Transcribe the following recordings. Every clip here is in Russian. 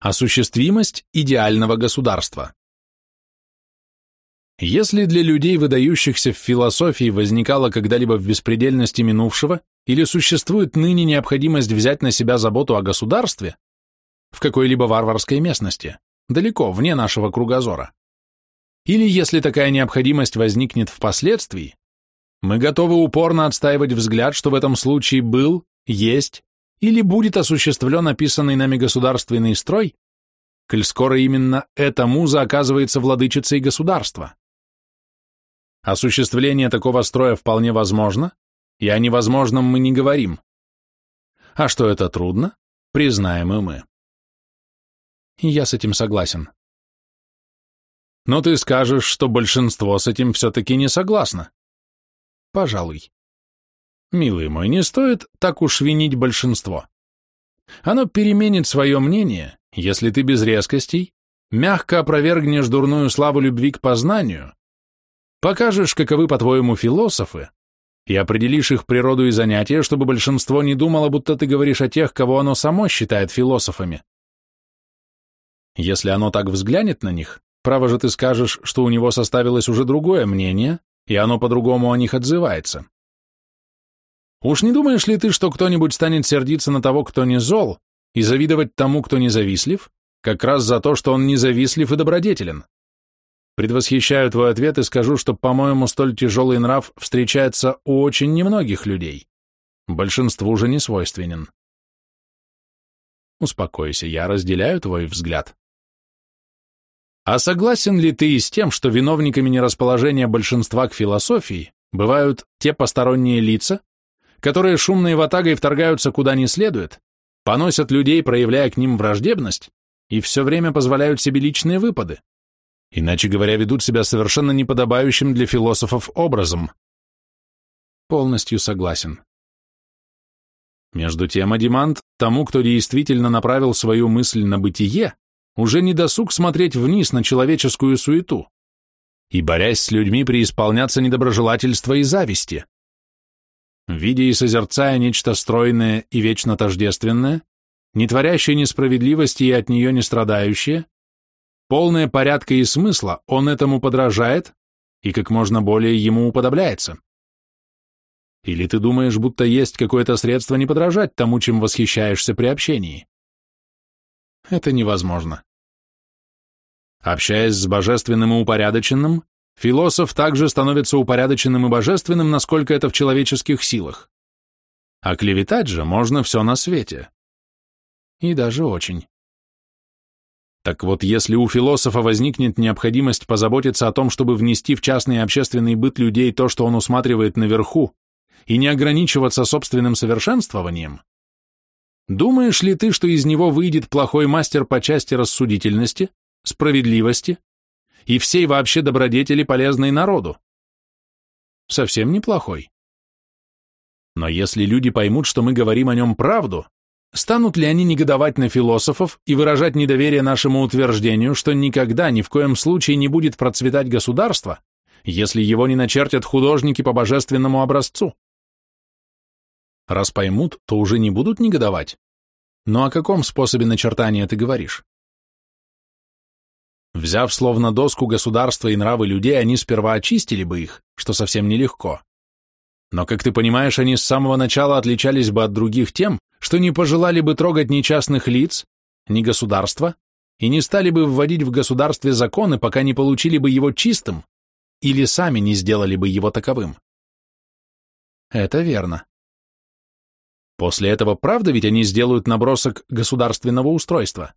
Осуществимость идеального государства. Если для людей, выдающихся в философии, возникала когда-либо в беспредельности минувшего или существует ныне необходимость взять на себя заботу о государстве в какой-либо варварской местности, далеко, вне нашего кругозора, или если такая необходимость возникнет впоследствии, мы готовы упорно отстаивать взгляд, что в этом случае был, есть или будет осуществлен описанный нами государственный строй, коль скоро именно эта муза оказывается владычицей государства. Осуществление такого строя вполне возможно, и о невозможном мы не говорим. А что это трудно, признаем и мы. я с этим согласен. Но ты скажешь, что большинство с этим все-таки не согласно. Пожалуй. Милый мой, не стоит так уж винить большинство. Оно переменит свое мнение, если ты без резкостей мягко опровергнешь дурную славу любви к познанию, покажешь, каковы, по-твоему, философы, и определишь их природу и занятия, чтобы большинство не думало, будто ты говоришь о тех, кого оно само считает философами. Если оно так взглянет на них, право же ты скажешь, что у него составилось уже другое мнение, и оно по-другому о них отзывается. Уж не думаешь ли ты, что кто-нибудь станет сердиться на того, кто не зол, и завидовать тому, кто независлив, как раз за то, что он независлив и добродетелен? Предвосхищаю твой ответ и скажу, что, по-моему, столь тяжелый нрав встречается у очень немногих людей. Большинству уже не свойственен. Успокойся, я разделяю твой взгляд. А согласен ли ты с тем, что виновниками нерасположения большинства к философии бывают те посторонние лица, которые шумной ватагой вторгаются куда не следует, поносят людей, проявляя к ним враждебность, и все время позволяют себе личные выпады, иначе говоря, ведут себя совершенно неподобающим для философов образом. Полностью согласен. Между тем, Адимант, тому, кто действительно направил свою мысль на бытие, уже не досуг смотреть вниз на человеческую суету и, борясь с людьми, преисполняться недоброжелательства и зависти. Видя и созерцая нечто стройное и вечно тождественное, не творящее несправедливости и от нее не страдающее, полное порядка и смысла, он этому подражает и как можно более ему уподобляется. Или ты думаешь, будто есть какое-то средство не подражать тому, чем восхищаешься при общении? Это невозможно. Общаясь с божественным и упорядоченным, философ также становится упорядоченным и божественным, насколько это в человеческих силах. А клеветать же можно все на свете. И даже очень. Так вот, если у философа возникнет необходимость позаботиться о том, чтобы внести в частный и общественный быт людей то, что он усматривает наверху, и не ограничиваться собственным совершенствованием, думаешь ли ты, что из него выйдет плохой мастер по части рассудительности, справедливости и всей вообще добродетели, полезной народу. Совсем неплохой. Но если люди поймут, что мы говорим о нем правду, станут ли они негодовать на философов и выражать недоверие нашему утверждению, что никогда, ни в коем случае не будет процветать государство, если его не начертят художники по божественному образцу? Раз поймут, то уже не будут негодовать. Но о каком способе начертания ты говоришь? Взяв словно доску государства и нравы людей, они сперва очистили бы их, что совсем нелегко. Но, как ты понимаешь, они с самого начала отличались бы от других тем, что не пожелали бы трогать ни частных лиц, ни государства, и не стали бы вводить в государстве законы, пока не получили бы его чистым, или сами не сделали бы его таковым. Это верно. После этого, правда, ведь они сделают набросок государственного устройства?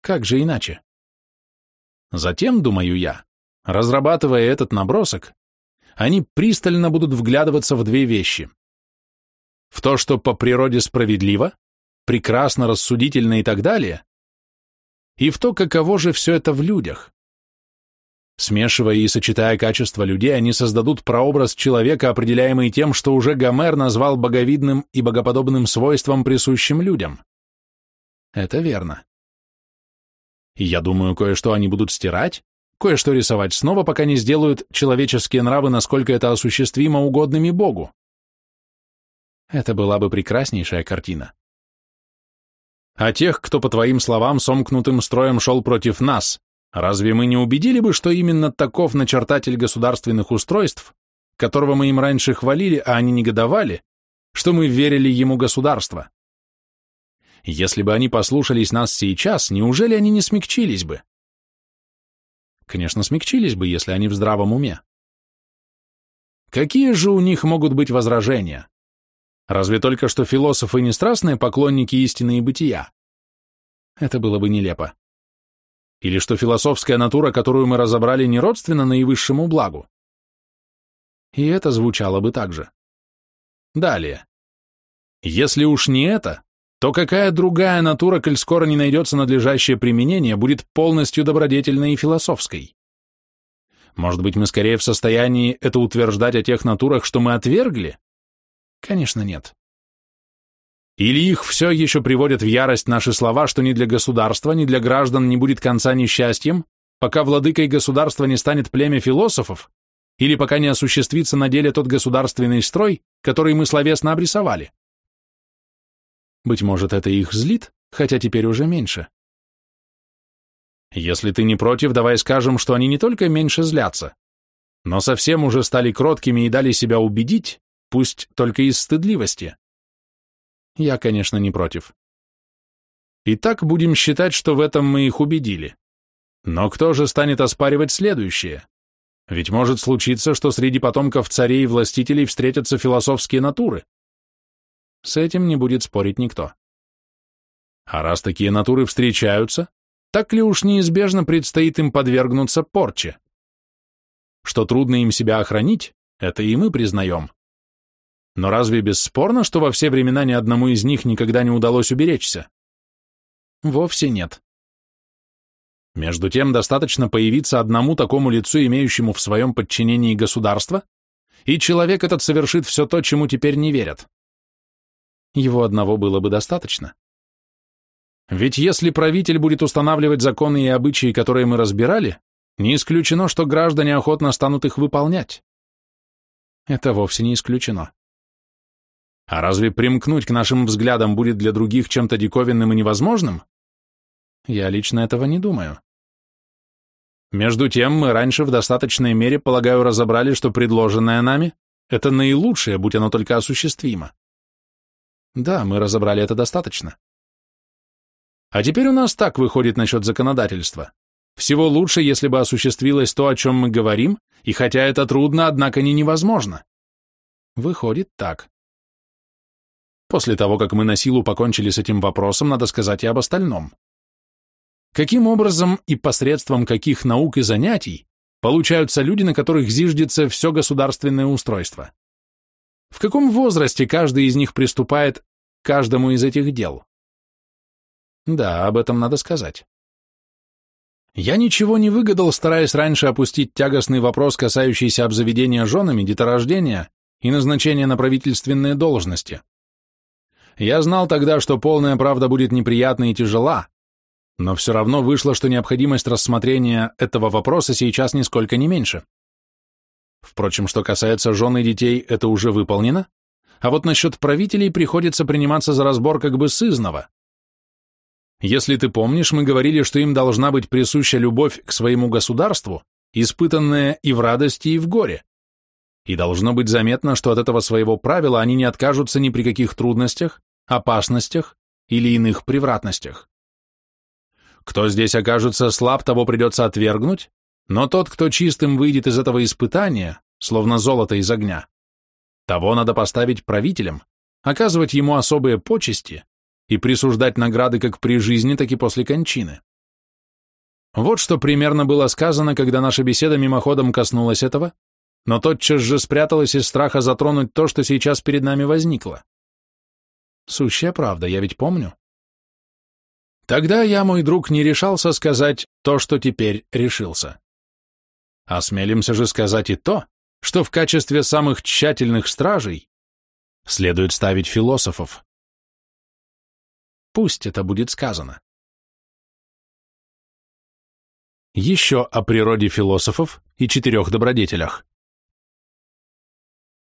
Как же иначе? Затем, думаю я, разрабатывая этот набросок, они пристально будут вглядываться в две вещи. В то, что по природе справедливо, прекрасно, рассудительно и так далее, и в то, каково же все это в людях. Смешивая и сочетая качества людей, они создадут прообраз человека, определяемый тем, что уже Гомер назвал боговидным и богоподобным свойством, присущим людям. Это верно. И я думаю, кое-что они будут стирать, кое-что рисовать снова, пока не сделают человеческие нравы, насколько это осуществимо угодными Богу. Это была бы прекраснейшая картина. а тех, кто, по твоим словам, сомкнутым строем шел против нас, разве мы не убедили бы, что именно таков начертатель государственных устройств, которого мы им раньше хвалили, а они негодовали, что мы верили ему государство? Если бы они послушались нас сейчас, неужели они не смягчились бы? Конечно, смягчились бы, если они в здравом уме. Какие же у них могут быть возражения? Разве только что философы не страстные поклонники истины и бытия? Это было бы нелепо. Или что философская натура, которую мы разобрали, не родственна наивысшему благу? И это звучало бы так же. Далее. Если уж не это, то какая другая натура, коль скоро не найдется надлежащее применение, будет полностью добродетельной и философской? Может быть, мы скорее в состоянии это утверждать о тех натурах, что мы отвергли? Конечно, нет. Или их все еще приводят в ярость наши слова, что ни для государства, ни для граждан не будет конца несчастьем, пока владыкой государства не станет племя философов, или пока не осуществится на деле тот государственный строй, который мы словесно обрисовали. Быть может, это их злит, хотя теперь уже меньше. Если ты не против, давай скажем, что они не только меньше злятся, но совсем уже стали кроткими и дали себя убедить, пусть только из стыдливости. Я, конечно, не против. Итак, будем считать, что в этом мы их убедили. Но кто же станет оспаривать следующее? Ведь может случиться, что среди потомков царей и властителей встретятся философские натуры. С этим не будет спорить никто. А раз такие натуры встречаются, так ли уж неизбежно предстоит им подвергнуться порче? Что трудно им себя охранить, это и мы признаем. Но разве бесспорно, что во все времена ни одному из них никогда не удалось уберечься? Вовсе нет. Между тем, достаточно появиться одному такому лицу, имеющему в своем подчинении государство, и человек этот совершит все то, чему теперь не верят. Его одного было бы достаточно. Ведь если правитель будет устанавливать законы и обычаи, которые мы разбирали, не исключено, что граждане охотно станут их выполнять. Это вовсе не исключено. А разве примкнуть к нашим взглядам будет для других чем-то диковинным и невозможным? Я лично этого не думаю. Между тем, мы раньше в достаточной мере, полагаю, разобрали, что предложенное нами – это наилучшее, будь оно только осуществимо. Да, мы разобрали это достаточно. А теперь у нас так выходит насчет законодательства. Всего лучше, если бы осуществилось то, о чем мы говорим, и хотя это трудно, однако не невозможно. Выходит так. После того, как мы на силу покончили с этим вопросом, надо сказать и об остальном. Каким образом и посредством каких наук и занятий получаются люди, на которых зиждется все государственное устройство? В каком возрасте каждый из них приступает к каждому из этих дел? Да, об этом надо сказать. Я ничего не выгадал, стараясь раньше опустить тягостный вопрос, касающийся обзаведения женами, деторождения и назначения на правительственные должности. Я знал тогда, что полная правда будет неприятна и тяжела, но все равно вышло, что необходимость рассмотрения этого вопроса сейчас нисколько не меньше. Впрочем, что касается жен и детей, это уже выполнено, а вот насчет правителей приходится приниматься за разбор как бы сызного. Если ты помнишь, мы говорили, что им должна быть присуща любовь к своему государству, испытанная и в радости, и в горе. И должно быть заметно, что от этого своего правила они не откажутся ни при каких трудностях, опасностях или иных превратностях. Кто здесь окажется слаб, того придется отвергнуть, но тот, кто чистым выйдет из этого испытания, словно золото из огня, того надо поставить правителем, оказывать ему особые почести и присуждать награды как при жизни, так и после кончины. Вот что примерно было сказано, когда наша беседа мимоходом коснулась этого, но тотчас же спряталась из страха затронуть то, что сейчас перед нами возникло. Сущая правда, я ведь помню. Тогда я, мой друг, не решался сказать то, что теперь решился. Осмелимся же сказать и то, что в качестве самых тщательных стражей следует ставить философов. Пусть это будет сказано. Еще о природе философов и четырех добродетелях.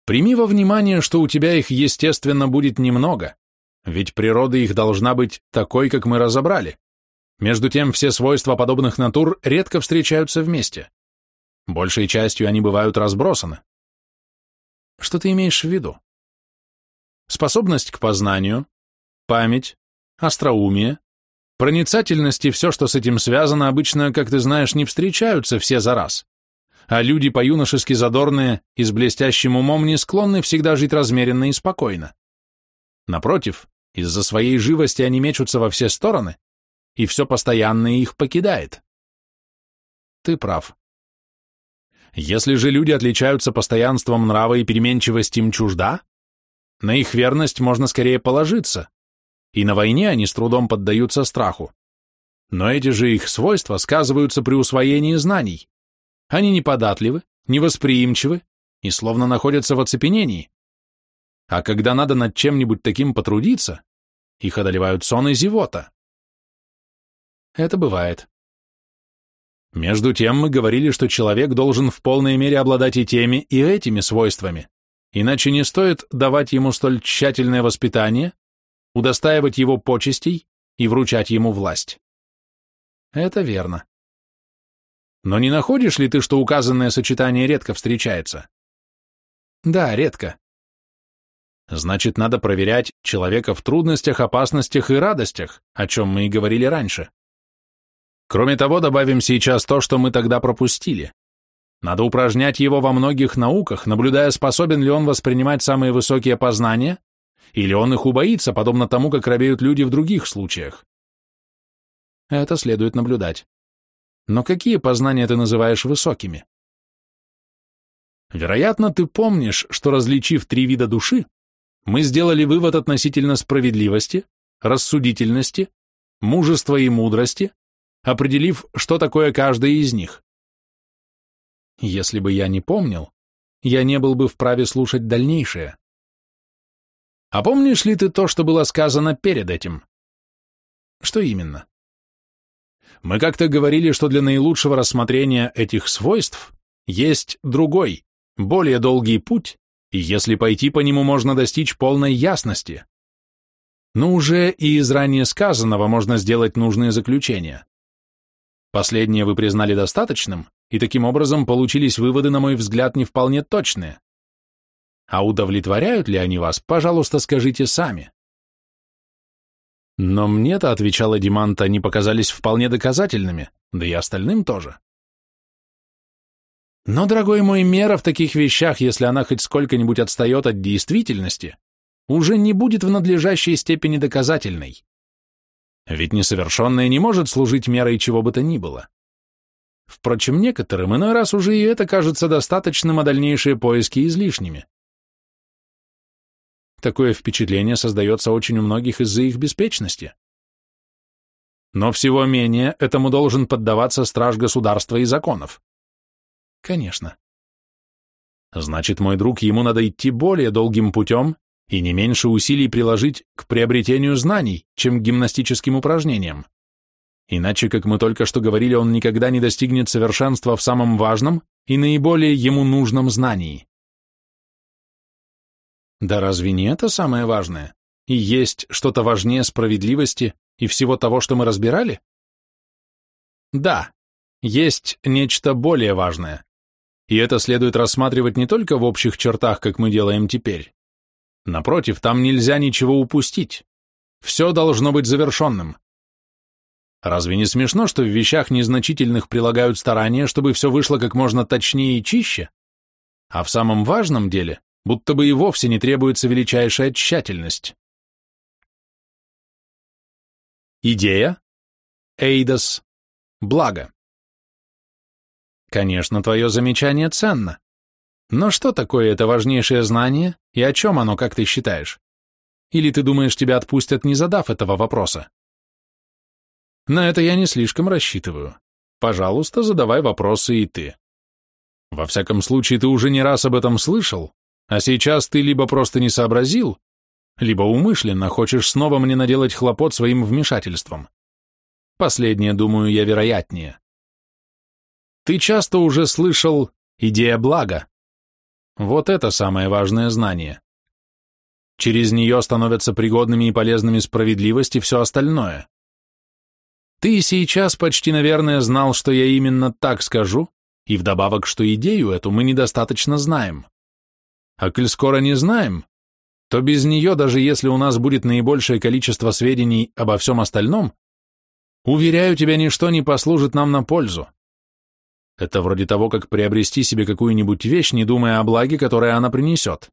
Прими во внимание, что у тебя их, естественно, будет немного, Ведь природа их должна быть такой, как мы разобрали. Между тем, все свойства подобных натур редко встречаются вместе. Большей частью они бывают разбросаны. Что ты имеешь в виду? Способность к познанию, память, остроумие, проницательность и все, что с этим связано, обычно, как ты знаешь, не встречаются все за раз. А люди по-юношески задорные и с блестящим умом не склонны всегда жить размеренно и спокойно. Напротив, из-за своей живости они мечутся во все стороны, и все постоянное их покидает. Ты прав. Если же люди отличаются постоянством нрава и переменчивость им чужда, на их верность можно скорее положиться, и на войне они с трудом поддаются страху. Но эти же их свойства сказываются при усвоении знаний. Они неподатливы, невосприимчивы и словно находятся в оцепенении. А когда надо над чем-нибудь таким потрудиться, их одолевают сон и зевота. Это бывает. Между тем мы говорили, что человек должен в полной мере обладать и теми, и этими свойствами, иначе не стоит давать ему столь тщательное воспитание, удостаивать его почестей и вручать ему власть. Это верно. Но не находишь ли ты, что указанное сочетание редко встречается? Да, редко. Значит, надо проверять человека в трудностях, опасностях и радостях, о чем мы и говорили раньше. Кроме того, добавим сейчас то, что мы тогда пропустили. Надо упражнять его во многих науках, наблюдая, способен ли он воспринимать самые высокие познания, или он их убоится, подобно тому, как робеют люди в других случаях. Это следует наблюдать. Но какие познания ты называешь высокими? Вероятно, ты помнишь, что различив три вида души, мы сделали вывод относительно справедливости, рассудительности, мужества и мудрости, определив, что такое каждая из них. Если бы я не помнил, я не был бы вправе слушать дальнейшее. А помнишь ли ты то, что было сказано перед этим? Что именно? Мы как-то говорили, что для наилучшего рассмотрения этих свойств есть другой, более долгий путь, и если пойти по нему, можно достичь полной ясности. Но уже и из ранее сказанного можно сделать нужные заключения. Последнее вы признали достаточным, и таким образом получились выводы, на мой взгляд, не вполне точные. А удовлетворяют ли они вас, пожалуйста, скажите сами. Но мне-то, отвечала Диманта, они показались вполне доказательными, да и остальным тоже. Но, дорогой мой, мера в таких вещах, если она хоть сколько-нибудь отстает от действительности, уже не будет в надлежащей степени доказательной. Ведь несовершенное не может служить мерой чего бы то ни было. Впрочем, некоторым иной раз уже и это кажется достаточным, а дальнейшие поиски излишними. Такое впечатление создается очень у многих из-за их беспечности. Но всего менее этому должен поддаваться страж государства и законов. Конечно. Значит, мой друг, ему надо идти более долгим путем и не меньше усилий приложить к приобретению знаний, чем к гимнастическим упражнениям. Иначе, как мы только что говорили, он никогда не достигнет совершенства в самом важном и наиболее ему нужном знании. Да разве не это самое важное? И есть что-то важнее справедливости и всего того, что мы разбирали? Да, есть нечто более важное. И это следует рассматривать не только в общих чертах, как мы делаем теперь, Напротив, там нельзя ничего упустить. Все должно быть завершенным. Разве не смешно, что в вещах незначительных прилагают старания, чтобы все вышло как можно точнее и чище? А в самом важном деле, будто бы и вовсе не требуется величайшая тщательность. Идея. Эйдос. Благо. Конечно, твое замечание ценно. Но что такое это важнейшее знание и о чем оно, как ты считаешь? Или ты думаешь, тебя отпустят, не задав этого вопроса? На это я не слишком рассчитываю. Пожалуйста, задавай вопросы и ты. Во всяком случае, ты уже не раз об этом слышал, а сейчас ты либо просто не сообразил, либо умышленно хочешь снова мне наделать хлопот своим вмешательством. Последнее, думаю, я вероятнее. Ты часто уже слышал «идея блага». Вот это самое важное знание. Через нее становятся пригодными и полезными справедливость и все остальное. Ты сейчас почти, наверное, знал, что я именно так скажу, и вдобавок, что идею эту мы недостаточно знаем. А коль скоро не знаем, то без нее, даже если у нас будет наибольшее количество сведений обо всем остальном, уверяю тебя, ничто не послужит нам на пользу. Это вроде того, как приобрести себе какую-нибудь вещь, не думая о благе, которое она принесет.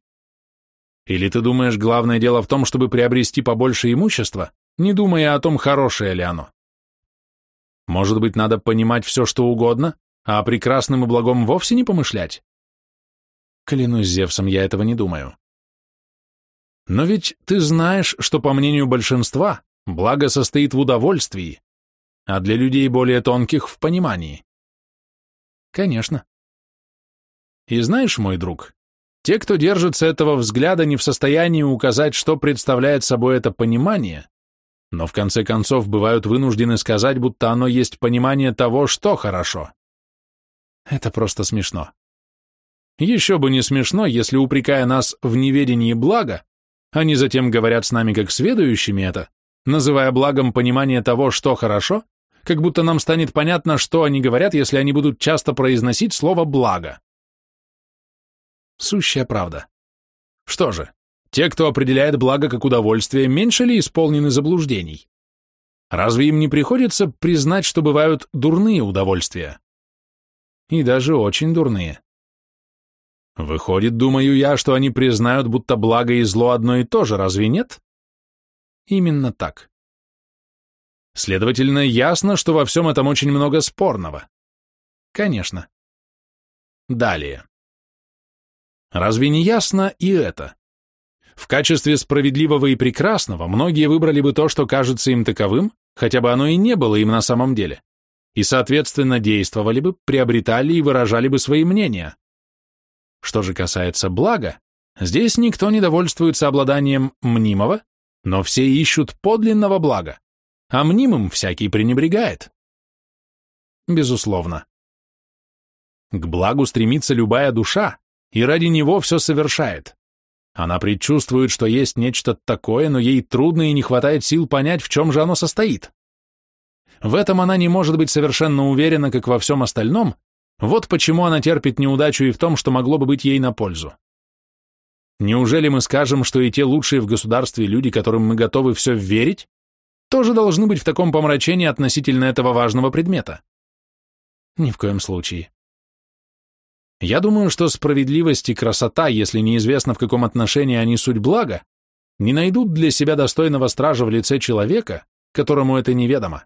Или ты думаешь, главное дело в том, чтобы приобрести побольше имущества, не думая о том, хорошее ли оно? Может быть, надо понимать все, что угодно, а о прекрасном и благом вовсе не помышлять? Клянусь Зевсом, я этого не думаю. Но ведь ты знаешь, что, по мнению большинства, благо состоит в удовольствии, а для людей более тонких — в понимании. Конечно. И знаешь, мой друг, те, кто держится этого взгляда, не в состоянии указать, что представляет собой это понимание, но в конце концов бывают вынуждены сказать, будто оно есть понимание того, что хорошо. Это просто смешно. Еще бы не смешно, если, упрекая нас в неведении блага, они затем говорят с нами как сведущими это, называя благом понимание того, что хорошо, как будто нам станет понятно, что они говорят, если они будут часто произносить слово «благо». Сущая правда. Что же, те, кто определяет благо как удовольствие, меньше ли исполнены заблуждений? Разве им не приходится признать, что бывают дурные удовольствия? И даже очень дурные. Выходит, думаю я, что они признают, будто благо и зло одно и то же, разве нет? Именно так. Следовательно, ясно, что во всем этом очень много спорного. Конечно. Далее. Разве не ясно и это? В качестве справедливого и прекрасного многие выбрали бы то, что кажется им таковым, хотя бы оно и не было им на самом деле, и, соответственно, действовали бы, приобретали и выражали бы свои мнения. Что же касается блага, здесь никто не довольствуется обладанием мнимого, но все ищут подлинного блага, а мнимым всякий пренебрегает. Безусловно. К благу стремится любая душа, и ради него все совершает. Она предчувствует, что есть нечто такое, но ей трудно и не хватает сил понять, в чем же оно состоит. В этом она не может быть совершенно уверена, как во всем остальном, вот почему она терпит неудачу и в том, что могло бы быть ей на пользу. Неужели мы скажем, что и те лучшие в государстве люди, которым мы готовы все верить, тоже должны быть в таком помрачении относительно этого важного предмета? Ни в коем случае. Я думаю, что справедливость и красота, если неизвестно в каком отношении они суть блага, не найдут для себя достойного стража в лице человека, которому это неведомо.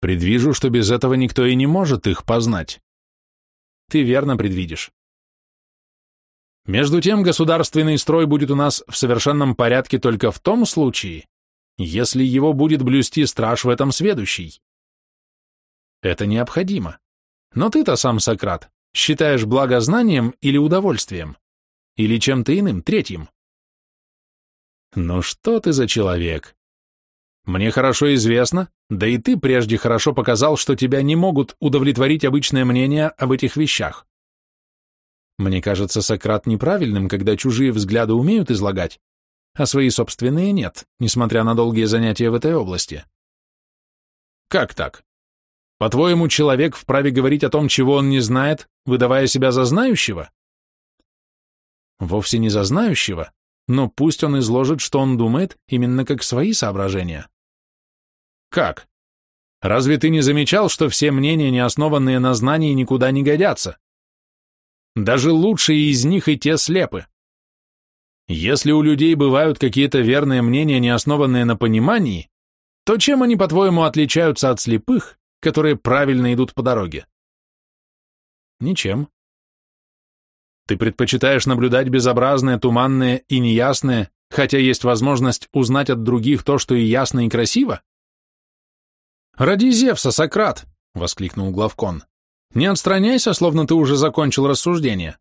Предвижу, что без этого никто и не может их познать. Ты верно предвидишь. Между тем, государственный строй будет у нас в совершенном порядке только в том случае, если его будет блюсти страж в этом сведущий. Это необходимо. Но ты-то сам, Сократ, считаешь благознанием или удовольствием? Или чем-то иным, третьим? Ну что ты за человек? Мне хорошо известно, да и ты прежде хорошо показал, что тебя не могут удовлетворить обычное мнение об этих вещах. Мне кажется, Сократ неправильным, когда чужие взгляды умеют излагать, а свои собственные нет, несмотря на долгие занятия в этой области. Как так? По-твоему, человек вправе говорить о том, чего он не знает, выдавая себя за знающего? Вовсе не за знающего, но пусть он изложит, что он думает, именно как свои соображения. Как? Разве ты не замечал, что все мнения, не основанные на знании, никуда не годятся? Даже лучшие из них и те слепы. Если у людей бывают какие-то верные мнения, не основанные на понимании, то чем они, по-твоему, отличаются от слепых, которые правильно идут по дороге? Ничем. Ты предпочитаешь наблюдать безобразное, туманное и неясное, хотя есть возможность узнать от других то, что и ясно, и красиво? «Ради Зевса, Сократ!» — воскликнул Главкон. «Не отстраняйся, словно ты уже закончил рассуждение.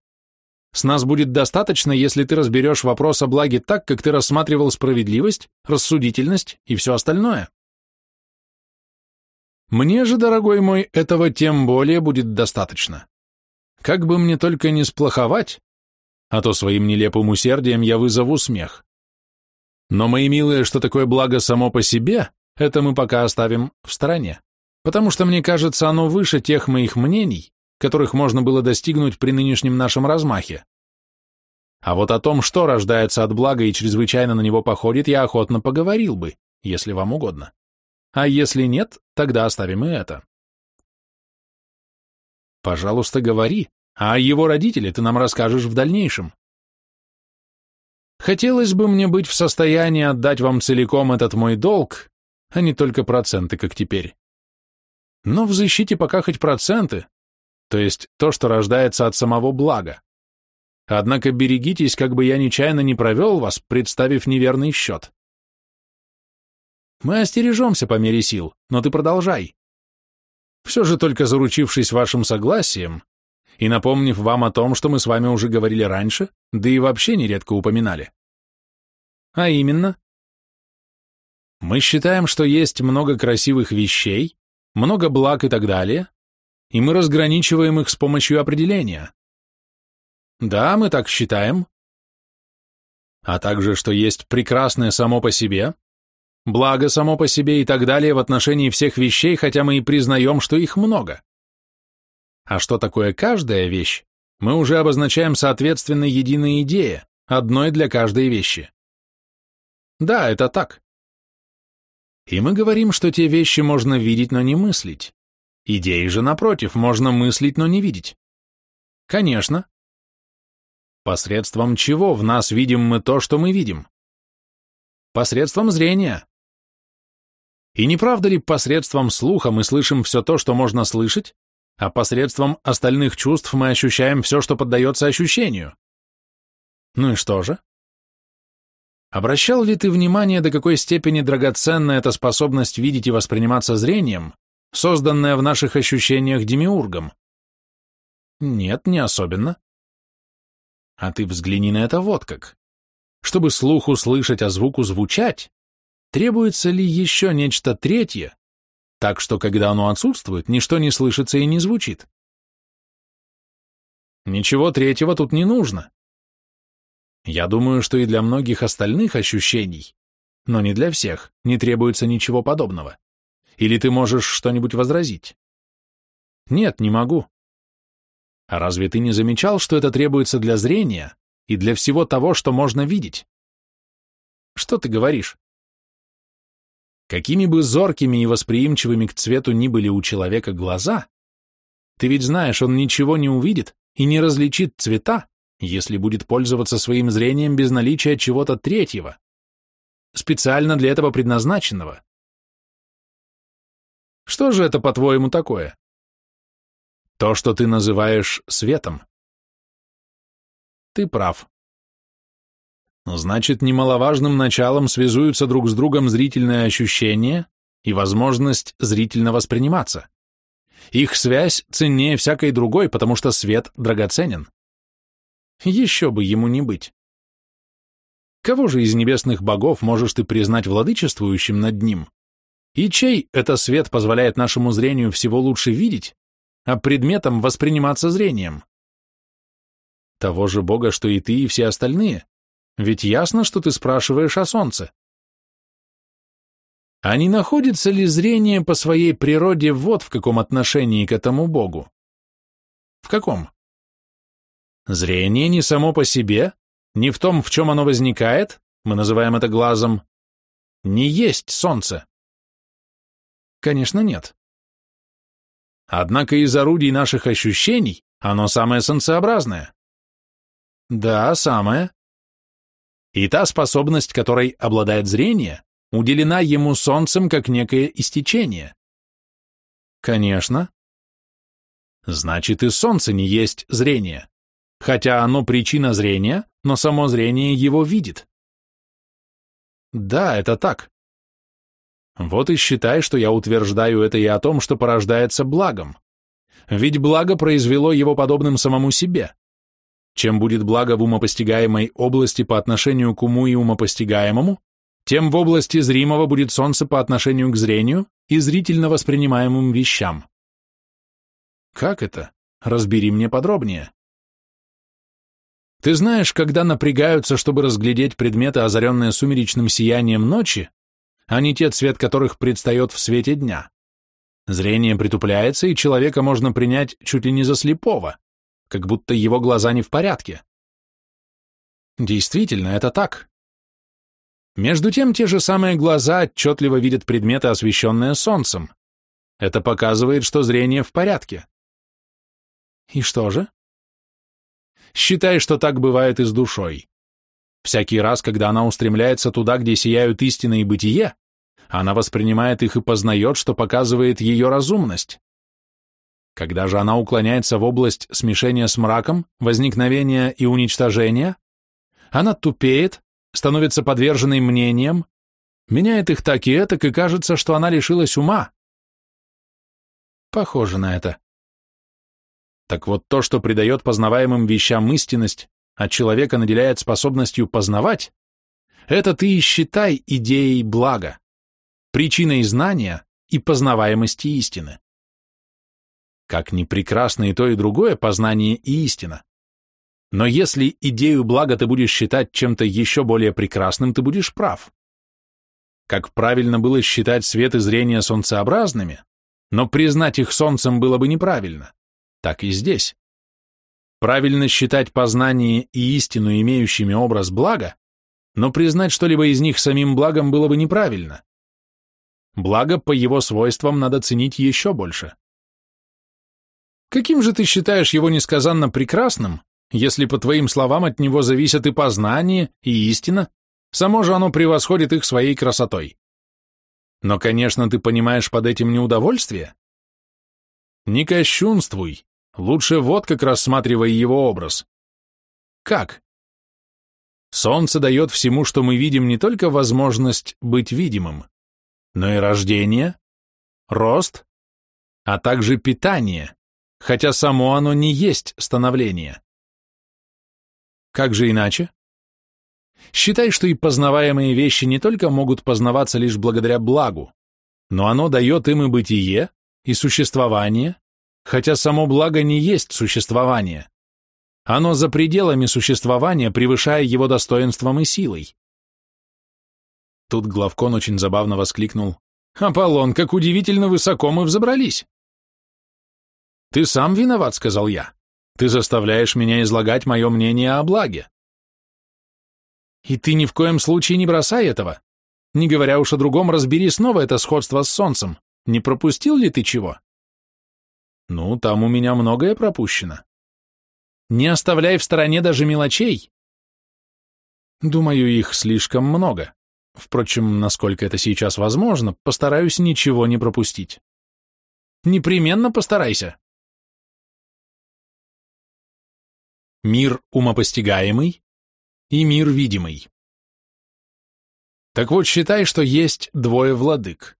С нас будет достаточно, если ты разберешь вопрос о благе так, как ты рассматривал справедливость, рассудительность и все остальное. Мне же, дорогой мой, этого тем более будет достаточно. Как бы мне только не сплоховать, а то своим нелепым усердием я вызову смех. Но, мои милые, что такое благо само по себе, это мы пока оставим в стороне, потому что, мне кажется, оно выше тех моих мнений, которых можно было достигнуть при нынешнем нашем размахе. А вот о том, что рождается от блага и чрезвычайно на него походит, я охотно поговорил бы, если вам угодно. А если нет, тогда оставим и это. Пожалуйста, говори, а его родителе ты нам расскажешь в дальнейшем. Хотелось бы мне быть в состоянии отдать вам целиком этот мой долг, а не только проценты, как теперь. Но в защите пока хоть проценты, то есть то, что рождается от самого блага. Однако берегитесь, как бы я нечаянно не провел вас, представив неверный счет. Мы остережемся по мере сил, но ты продолжай. Все же только заручившись вашим согласием и напомнив вам о том, что мы с вами уже говорили раньше, да и вообще нередко упоминали. А именно? Мы считаем, что есть много красивых вещей, много благ и так далее, и мы разграничиваем их с помощью определения. Да, мы так считаем. А также, что есть прекрасное само по себе, благо само по себе и так далее в отношении всех вещей, хотя мы и признаем, что их много. А что такое каждая вещь, мы уже обозначаем соответственно единой идее, одной для каждой вещи. Да, это так. И мы говорим, что те вещи можно видеть, но не мыслить. Идеи же, напротив, можно мыслить, но не видеть. Конечно, Посредством чего в нас видим мы то, что мы видим? Посредством зрения. И не правда ли посредством слуха мы слышим все то, что можно слышать, а посредством остальных чувств мы ощущаем все, что поддается ощущению? Ну и что же? Обращал ли ты внимание, до какой степени драгоценна эта способность видеть и восприниматься зрением, созданная в наших ощущениях демиургом? Нет, не особенно. А ты взгляни на это вот как. Чтобы слуху слышать, а звуку звучать, требуется ли еще нечто третье, так что, когда оно отсутствует, ничто не слышится и не звучит? Ничего третьего тут не нужно. Я думаю, что и для многих остальных ощущений, но не для всех, не требуется ничего подобного. Или ты можешь что-нибудь возразить? Нет, не могу. А разве ты не замечал, что это требуется для зрения и для всего того, что можно видеть? Что ты говоришь? Какими бы зоркими и восприимчивыми к цвету ни были у человека глаза, ты ведь знаешь, он ничего не увидит и не различит цвета, если будет пользоваться своим зрением без наличия чего-то третьего, специально для этого предназначенного. Что же это, по-твоему, такое? То, что ты называешь светом. Ты прав. Значит, немаловажным началом связуются друг с другом зрительное ощущение и возможность зрительно восприниматься. Их связь ценнее всякой другой, потому что свет драгоценен. Еще бы ему не быть. Кого же из небесных богов можешь ты признать владычествующим над ним? И чей это свет позволяет нашему зрению всего лучше видеть, а предметом восприниматься зрением. Того же Бога, что и ты, и все остальные. Ведь ясно, что ты спрашиваешь о Солнце. А не находится ли зрение по своей природе вот в каком отношении к этому Богу? В каком? Зрение не само по себе, не в том, в чем оно возникает, мы называем это глазом, не есть Солнце. Конечно, нет. Однако из орудий наших ощущений оно самое солнцеобразное. Да, самое. И та способность, которой обладает зрение, уделена ему солнцем как некое истечение. Конечно. Значит, и солнце не есть зрение. Хотя оно причина зрения, но само зрение его видит. Да, это так. Вот и считай, что я утверждаю это и о том, что порождается благом. Ведь благо произвело его подобным самому себе. Чем будет благо в умопостигаемой области по отношению к уму и умопостигаемому, тем в области зримого будет солнце по отношению к зрению и зрительно воспринимаемым вещам. Как это? Разбери мне подробнее. Ты знаешь, когда напрягаются, чтобы разглядеть предметы, озаренные сумеречным сиянием ночи, а не те, цвет которых предстает в свете дня. Зрение притупляется, и человека можно принять чуть ли не за слепого, как будто его глаза не в порядке. Действительно, это так. Между тем, те же самые глаза отчетливо видят предметы, освещенные солнцем. Это показывает, что зрение в порядке. И что же? Считай, что так бывает и с душой. Всякий раз, когда она устремляется туда, где сияют истина и бытие, она воспринимает их и познает, что показывает ее разумность. Когда же она уклоняется в область смешения с мраком, возникновения и уничтожения, она тупеет, становится подверженной мнениям, меняет их так и этак, и кажется, что она лишилась ума. Похоже на это. Так вот то, что придает познаваемым вещам истинность, а человека наделяет способностью познавать, это ты и считай идеей блага, причиной знания и познаваемости истины. Как ни прекрасно и то, и другое познание и истина. Но если идею блага ты будешь считать чем-то еще более прекрасным, ты будешь прав. Как правильно было считать свет и зрение солнцеобразными, но признать их солнцем было бы неправильно так и здесь. Правильно считать познание и истину, имеющими образ блага, но признать что-либо из них самим благом было бы неправильно. Благо по его свойствам надо ценить еще больше. Каким же ты считаешь его несказанно прекрасным, если, по твоим словам, от него зависят и познание, и истина, само же оно превосходит их своей красотой? Но, конечно, ты понимаешь под этим неудовольствие? Не кощунствуй, Лучше вот как рассматривай его образ. Как? Солнце дает всему, что мы видим, не только возможность быть видимым, но и рождение, рост, а также питание, хотя само оно не есть становление. Как же иначе? Считай, что и познаваемые вещи не только могут познаваться лишь благодаря благу, но оно дает им и бытие, и существование, хотя само благо не есть существование. Оно за пределами существования, превышая его достоинством и силой. Тут Главкон очень забавно воскликнул. «Аполлон, как удивительно высоко мы взобрались!» «Ты сам виноват», — сказал я. «Ты заставляешь меня излагать мое мнение о благе». «И ты ни в коем случае не бросай этого. Не говоря уж о другом, разбери снова это сходство с солнцем. Не пропустил ли ты чего?» Ну, там у меня многое пропущено. Не оставляй в стороне даже мелочей. Думаю, их слишком много. Впрочем, насколько это сейчас возможно, постараюсь ничего не пропустить. Непременно постарайся. Мир умопостигаемый и мир видимый. Так вот, считай, что есть двое владык.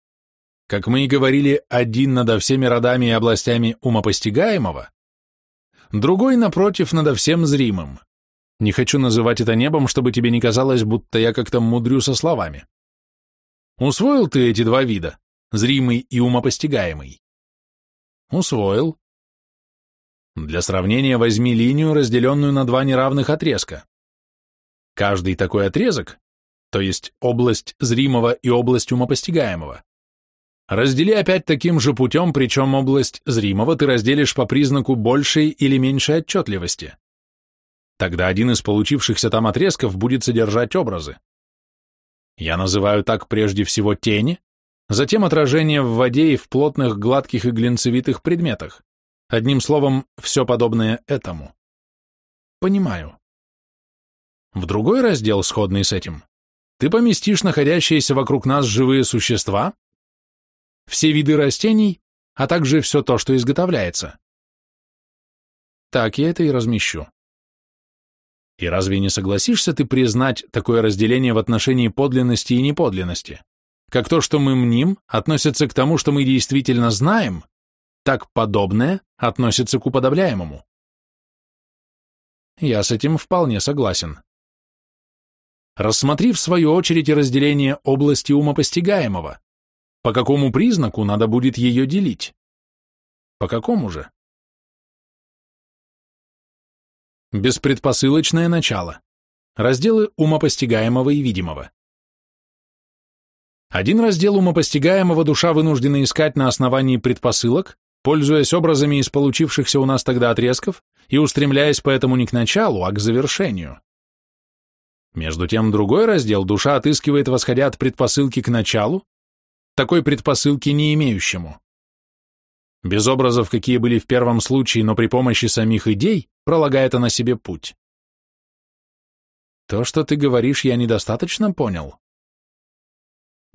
Как мы и говорили, один надо всеми родами и областями умопостигаемого, другой, напротив, надо всем зримым. Не хочу называть это небом, чтобы тебе не казалось, будто я как-то мудрю со словами. Усвоил ты эти два вида, зримый и умопостигаемый? Усвоил. Для сравнения возьми линию, разделенную на два неравных отрезка. Каждый такой отрезок, то есть область зримого и область умопостигаемого, Раздели опять таким же путем, причем область зримого ты разделишь по признаку большей или меньшей отчетливости. Тогда один из получившихся там отрезков будет содержать образы. Я называю так прежде всего тени, затем отражение в воде и в плотных, гладких и глинцевитых предметах. Одним словом, все подобное этому. Понимаю. В другой раздел, сходный с этим, ты поместишь находящиеся вокруг нас живые существа, все виды растений, а также все то, что изготовляется. Так я это и размещу. И разве не согласишься ты признать такое разделение в отношении подлинности и неподлинности? Как то, что мы мним, относится к тому, что мы действительно знаем, так подобное относится к уподобляемому. Я с этим вполне согласен. Рассмотри в свою очередь разделение области умопостигаемого. По какому признаку надо будет ее делить? По какому же? Беспредпосылочное начало. Разделы умопостигаемого и видимого. Один раздел умопостигаемого душа вынуждена искать на основании предпосылок, пользуясь образами из получившихся у нас тогда отрезков и устремляясь поэтому не к началу, а к завершению. Между тем другой раздел душа отыскивает, восходя от предпосылки к началу, такой предпосылки не имеющему. Без образов, какие были в первом случае, но при помощи самих идей, пролагает она себе путь. То, что ты говоришь, я недостаточно понял.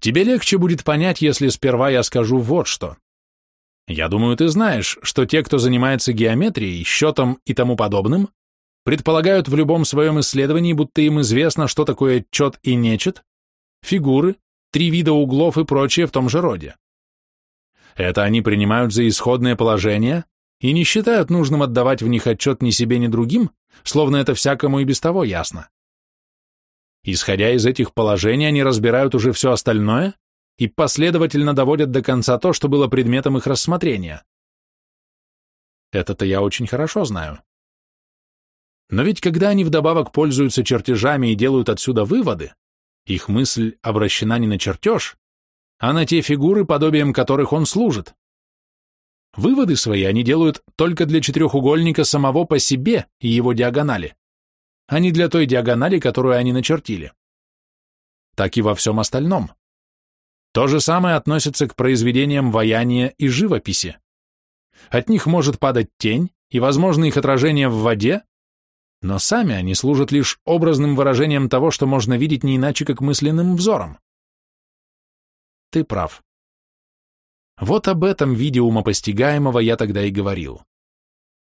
Тебе легче будет понять, если сперва я скажу вот что. Я думаю, ты знаешь, что те, кто занимается геометрией, счетом и тому подобным, предполагают в любом своем исследовании, будто им известно, что такое чет и нечет, фигуры, три вида углов и прочее в том же роде. Это они принимают за исходное положение и не считают нужным отдавать в них отчет ни себе, ни другим, словно это всякому и без того ясно. Исходя из этих положений, они разбирают уже все остальное и последовательно доводят до конца то, что было предметом их рассмотрения. Это-то я очень хорошо знаю. Но ведь когда они вдобавок пользуются чертежами и делают отсюда выводы, их мысль обращена не на чертеж, а на те фигуры, подобием которых он служит. Выводы свои они делают только для четырехугольника самого по себе и его диагонали, а не для той диагонали, которую они начертили. Так и во всем остальном. То же самое относится к произведениям ваяния и живописи. От них может падать тень, и возможно их отражение в воде, но сами они служат лишь образным выражением того, что можно видеть не иначе, как мысленным взором. Ты прав. Вот об этом виде умопостигаемого я тогда и говорил.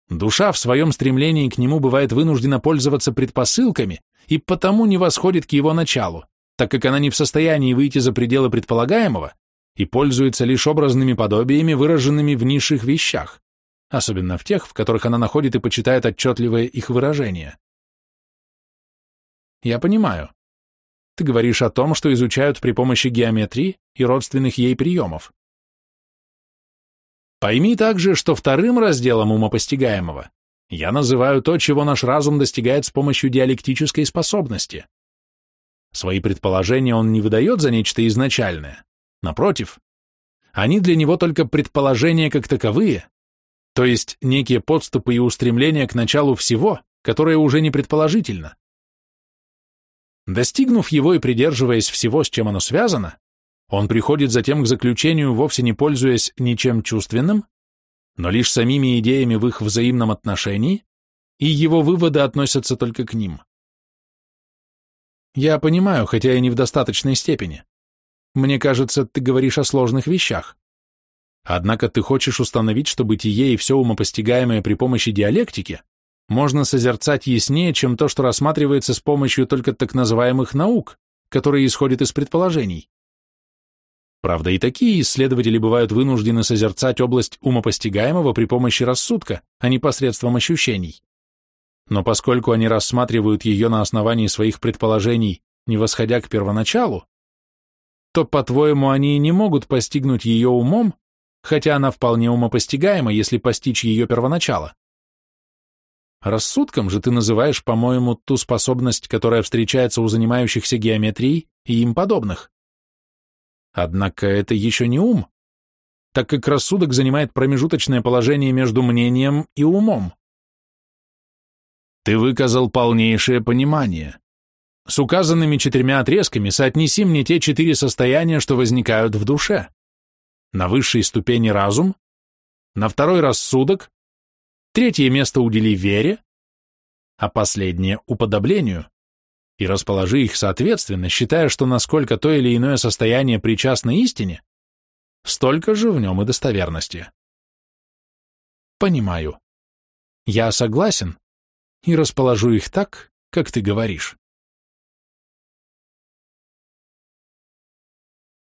Душа в своем стремлении к нему бывает вынуждена пользоваться предпосылками и потому не восходит к его началу, так как она не в состоянии выйти за пределы предполагаемого и пользуется лишь образными подобиями, выраженными в низших вещах, особенно в тех, в которых она находит и почитает отчетливое их выражение. Я понимаю. Ты говоришь о том, что изучают при помощи геометрии и родственных ей приемов. Пойми также, что вторым разделом умопостигаемого я называю то, чего наш разум достигает с помощью диалектической способности. Свои предположения он не выдает за нечто изначальное. Напротив, они для него только предположения как таковые, то есть некие подступы и устремления к началу всего, которое уже не предположительно. Достигнув его и придерживаясь всего, с чем оно связано, он приходит затем к заключению, вовсе не пользуясь ничем чувственным, но лишь самими идеями в их взаимном отношении, и его выводы относятся только к ним. Я понимаю, хотя и не в достаточной степени. Мне кажется, ты говоришь о сложных вещах. Однако ты хочешь установить, что бытие и все умопостигаемое при помощи диалектики можно созерцать яснее, чем то, что рассматривается с помощью только так называемых наук, которые исходят из предположений. Правда, и такие исследователи бывают вынуждены созерцать область умопостигаемого при помощи рассудка, а не посредством ощущений. Но поскольку они рассматривают ее на основании своих предположений, не восходя к первоначалу, то, по-твоему, они не могут постигнуть ее умом, хотя она вполне умопостигаема, если постичь ее первоначало. Рассудком же ты называешь, по-моему, ту способность, которая встречается у занимающихся геометрией и им подобных. Однако это еще не ум, так как рассудок занимает промежуточное положение между мнением и умом. Ты выказал полнейшее понимание. С указанными четырьмя отрезками соотнеси мне те четыре состояния, что возникают в душе. На высшей ступени разум, на второй рассудок, третье место удели вере, а последнее — уподоблению и расположи их соответственно, считая, что насколько то или иное состояние причастно истине, столько же в нем и достоверности. Понимаю. Я согласен и расположу их так, как ты говоришь.